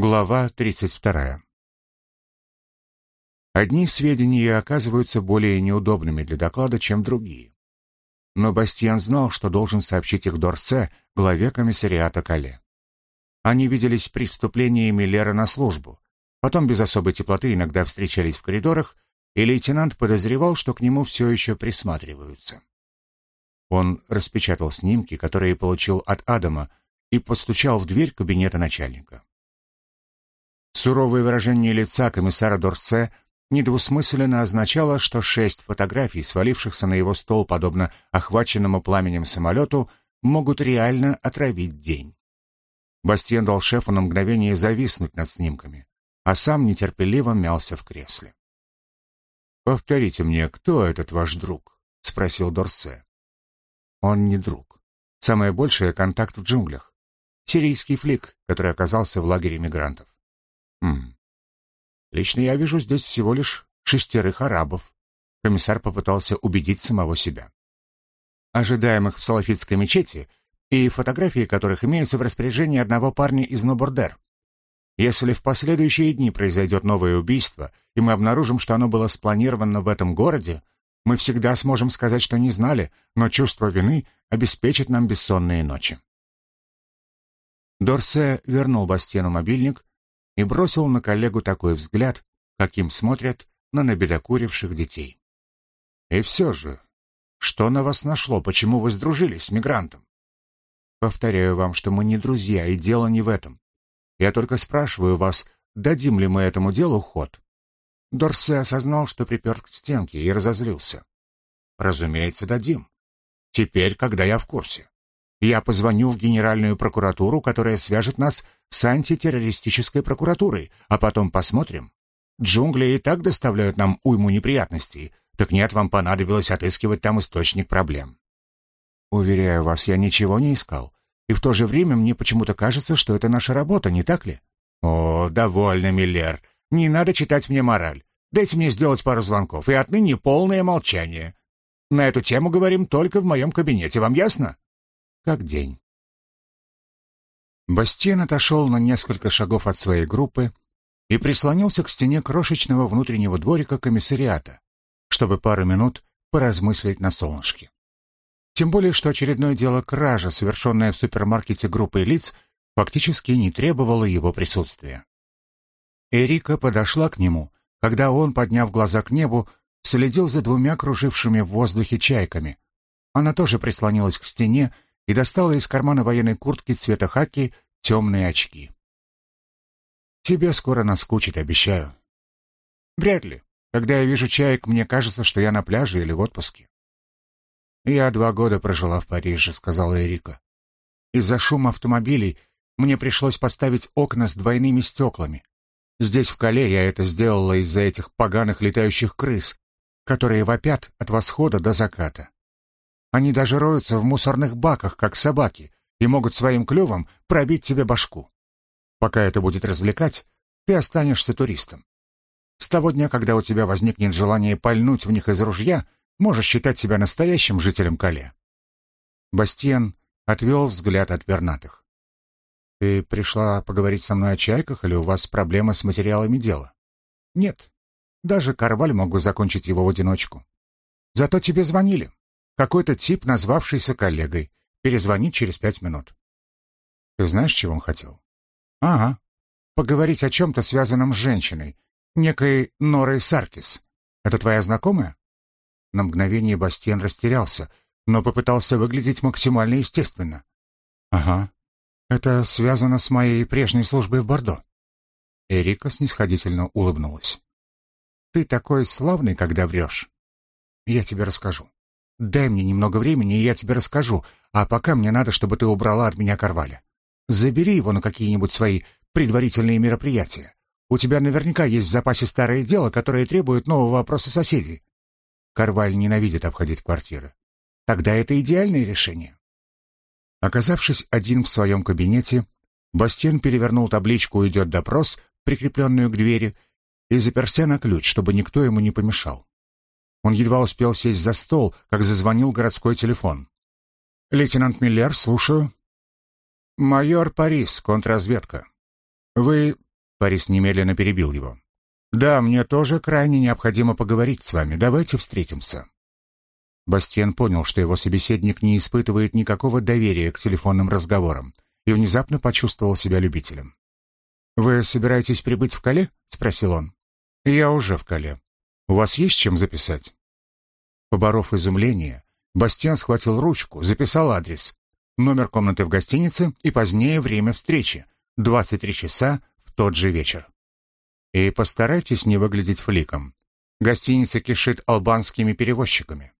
Глава 32. Одни сведения оказываются более неудобными для доклада, чем другие. Но Бастиан знал, что должен сообщить их Дорсе, главе комиссариата Кале. Они виделись при вступлении Миллера на службу, потом без особой теплоты иногда встречались в коридорах, и лейтенант подозревал, что к нему все еще присматриваются. Он распечатал снимки, которые получил от Адама, и постучал в дверь кабинета начальника. Суровое выражение лица комиссара Дорсе недвусмысленно означало, что шесть фотографий, свалившихся на его стол, подобно охваченному пламенем самолету, могут реально отравить день. Бастиен дал шефу на мгновение зависнуть над снимками, а сам нетерпеливо мялся в кресле. «Повторите мне, кто этот ваш друг?» — спросил Дорсе. «Он не друг. Самое большее — контакт в джунглях. Сирийский флик, который оказался в лагере мигрантов. Хм. Лично я вижу здесь всего лишь шестерых арабов. Комиссар попытался убедить самого себя. Ожидаемых в Салафитской мечети и фотографии которых имеются в распоряжении одного парня из Нобурдер. Если в последующие дни произойдет новое убийство, и мы обнаружим, что оно было спланировано в этом городе, мы всегда сможем сказать, что не знали, но чувство вины обеспечит нам бессонные ночи. Дорсе вернул Бастену мобильник и бросил на коллегу такой взгляд, каким смотрят на набедокуривших детей. «И все же, что на вас нашло? Почему вы сдружились с мигрантом?» «Повторяю вам, что мы не друзья, и дело не в этом. Я только спрашиваю вас, дадим ли мы этому делу ход?» Дорсе осознал, что припер к стенке, и разозлился. «Разумеется, дадим. Теперь, когда я в курсе. Я позвоню в Генеральную прокуратуру, которая свяжет нас с антитеррористической прокуратурой, а потом посмотрим. Джунгли и так доставляют нам уйму неприятностей, так нет, вам понадобилось отыскивать там источник проблем. Уверяю вас, я ничего не искал. И в то же время мне почему-то кажется, что это наша работа, не так ли? О, довольно, Миллер. Не надо читать мне мораль. Дайте мне сделать пару звонков, и отныне полное молчание. На эту тему говорим только в моем кабинете, вам ясно? Как день. Бастиен отошел на несколько шагов от своей группы и прислонился к стене крошечного внутреннего дворика комиссариата, чтобы пару минут поразмыслить на солнышке. Тем более, что очередное дело кража, совершенное в супермаркете группой лиц, фактически не требовало его присутствия. Эрика подошла к нему, когда он, подняв глаза к небу, следил за двумя кружившими в воздухе чайками. Она тоже прислонилась к стене и достала из кармана военной куртки цвета хаки темные очки. «Тебе скоро наскучит, обещаю». «Вряд ли. Когда я вижу чаек, мне кажется, что я на пляже или в отпуске». «Я два года прожила в Париже», — сказала Эрика. «Из-за шума автомобилей мне пришлось поставить окна с двойными стеклами. Здесь, в Кале, я это сделала из-за этих поганых летающих крыс, которые вопят от восхода до заката. Они даже роются в мусорных баках, как собаки, и могут своим клювом пробить тебе башку. Пока это будет развлекать, ты останешься туристом. С того дня, когда у тебя возникнет желание пальнуть в них из ружья, можешь считать себя настоящим жителем Кале. Бастиен отвел взгляд от пернатых. «Ты пришла поговорить со мной о чайках, или у вас проблемы с материалами дела?» «Нет. Даже Карваль мог бы закончить его в одиночку. Зато тебе звонили. Какой-то тип, назвавшийся коллегой. Перезвонить через пять минут. Ты знаешь, чего он хотел? Ага. Поговорить о чем-то, связанном с женщиной. Некой Норой Саркис. Это твоя знакомая? На мгновение Бастиен растерялся, но попытался выглядеть максимально естественно. Ага. Это связано с моей прежней службой в Бордо. Эрика снисходительно улыбнулась. Ты такой славный, когда врешь. Я тебе расскажу. Дай мне немного времени, и я тебе расскажу. А пока мне надо, чтобы ты убрала от меня Карваля. Забери его на какие-нибудь свои предварительные мероприятия. У тебя наверняка есть в запасе старое дело, которое требует нового опроса соседей. Карваль ненавидит обходить квартиры. Тогда это идеальное решение. Оказавшись один в своем кабинете, Бастен перевернул табличку «Идет допрос», прикрепленную к двери, и заперся на ключ, чтобы никто ему не помешал. Он едва успел сесть за стол, как зазвонил городской телефон. «Лейтенант Миллер, слушаю». «Майор Парис, контрразведка. Вы Парис немедленно перебил его. «Да, мне тоже крайне необходимо поговорить с вами. Давайте встретимся». Бастиен понял, что его собеседник не испытывает никакого доверия к телефонным разговорам, и внезапно почувствовал себя любителем. «Вы собираетесь прибыть в Кале?» — спросил он. «Я уже в Кале. У вас есть чем записать?» Поборов изумление, Бастиан схватил ручку, записал адрес, номер комнаты в гостинице и позднее время встречи, 23 часа в тот же вечер. И постарайтесь не выглядеть фликом. Гостиница кишит албанскими перевозчиками.